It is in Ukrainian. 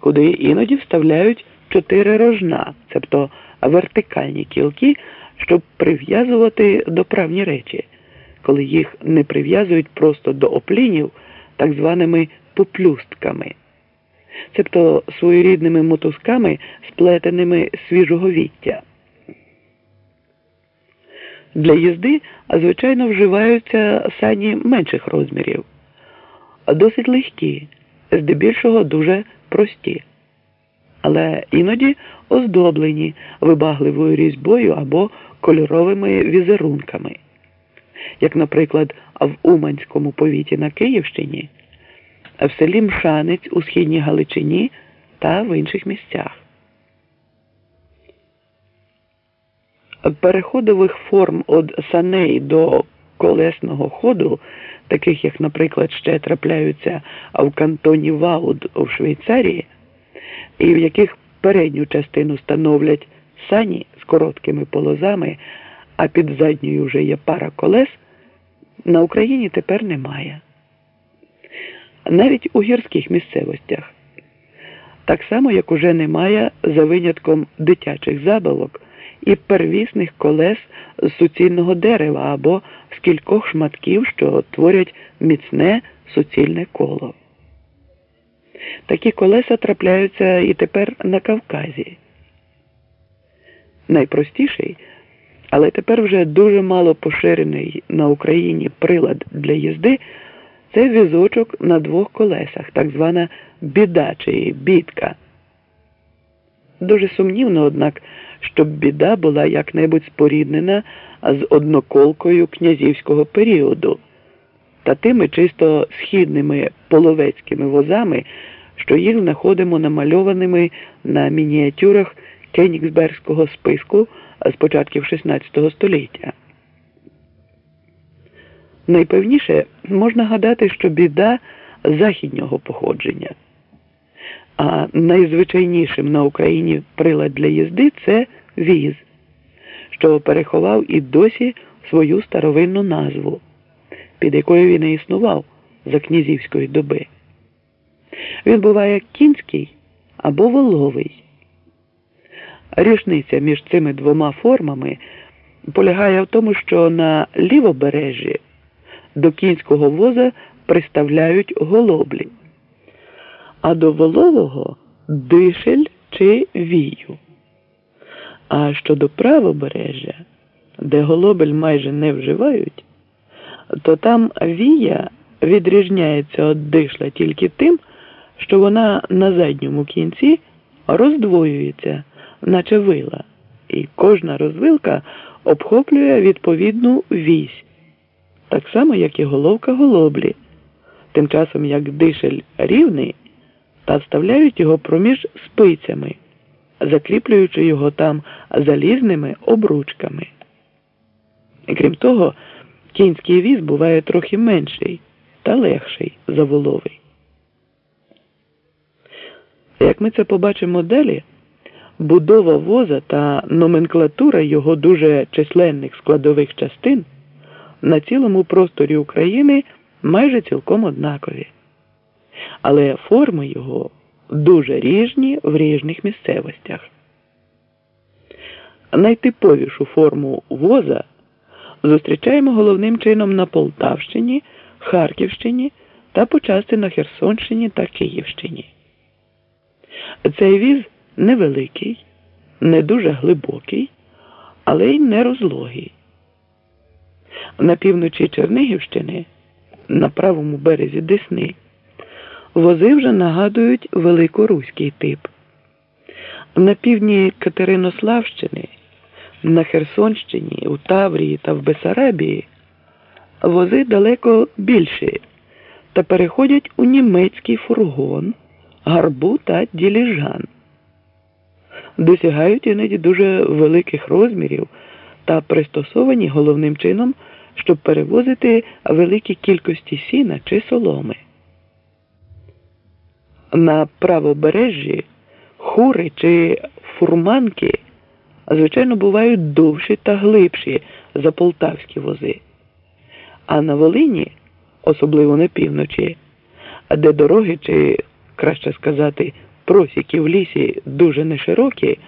куди іноді вставляють чотири рожна, тобто вертикальні кілки, щоб прив'язувати до правні речі, коли їх не прив'язують просто до оплінів так званими поплюстками, тобто своєрідними мотузками, сплетеними свіжого віття. Для їзди, звичайно, вживаються сані менших розмірів, досить легкі, здебільшого дуже прості, але іноді оздоблені вибагливою різьбою або кольоровими візерунками, як, наприклад, в Уманському повіті на Київщині, в селі Мшанець у східній Галичині та в інших місцях. переходових форм від саней до колесного ходу, таких як, наприклад, ще трапляються в кантоні Вауд у Швейцарії, і в яких передню частину становлять сані з короткими полозами, а під задньою вже є пара колес, на Україні тепер немає. Навіть у гірських місцевостях. Так само, як уже немає за винятком дитячих забавок і первісних колес з суцільного дерева або з кількох шматків, що творять міцне суцільне коло. Такі колеса трапляються і тепер на Кавказі. Найпростіший, але тепер вже дуже мало поширений на Україні прилад для їзди це візочок на двох колесах, так звана біда чи бідка. Дуже сумнівно, однак, щоб біда була як-небудь споріднена з одноколкою князівського періоду та тими чисто східними половецькими возами, що їх знаходимо намальованими на мініатюрах Кенігсбергського списку з початків XVI століття. Найпевніше можна гадати, що біда західнього походження. А найзвичайнішим на Україні прилад для їзди це віз, що переховав і досі свою старовинну назву, під якою він і існував за князівської доби. Він буває кінський або воловий. Рішниця між цими двома формами полягає в тому, що на лівобережжі до кінського воза приставляють голоблі а до волового дишель чи вію. А щодо правобережжя, де голобель майже не вживають, то там вія відрізняється від дишля тільки тим, що вона на задньому кінці роздвоюється, наче вила, і кожна розвилка обхоплює відповідну вісь, так само, як і головка голоблі, тим часом як дишель рівний та вставляють його проміж спицями, закріплюючи його там залізними обручками. Крім того, кінський віз буває трохи менший та легший за воловий. Як ми це побачимо далі, будова воза та номенклатура його дуже численних складових частин на цілому просторі України майже цілком однакові але форми його дуже ріжні в ріжних місцевостях. Найтиповішу форму воза зустрічаємо головним чином на Полтавщині, Харківщині та почасти на Херсонщині та Київщині. Цей віз невеликий, не дуже глибокий, але й не розлогий. На півночі Чернигівщини, на правому березі Десни. Вози вже нагадують великоруський тип. На півдні Катеринославщини, на Херсонщині, у Таврії та в Бесарабії вози далеко більші та переходять у німецький фургон, гарбу та діліжан. Досягають іноді дуже великих розмірів та пристосовані головним чином, щоб перевозити великі кількості сіна чи соломи на правобережжі хури чи фурманки, звичайно, бувають довші та глибші за полтавські вози. А на Волині, особливо на півночі, де дороги, чи краще сказати, просіки в лісі дуже неширокі.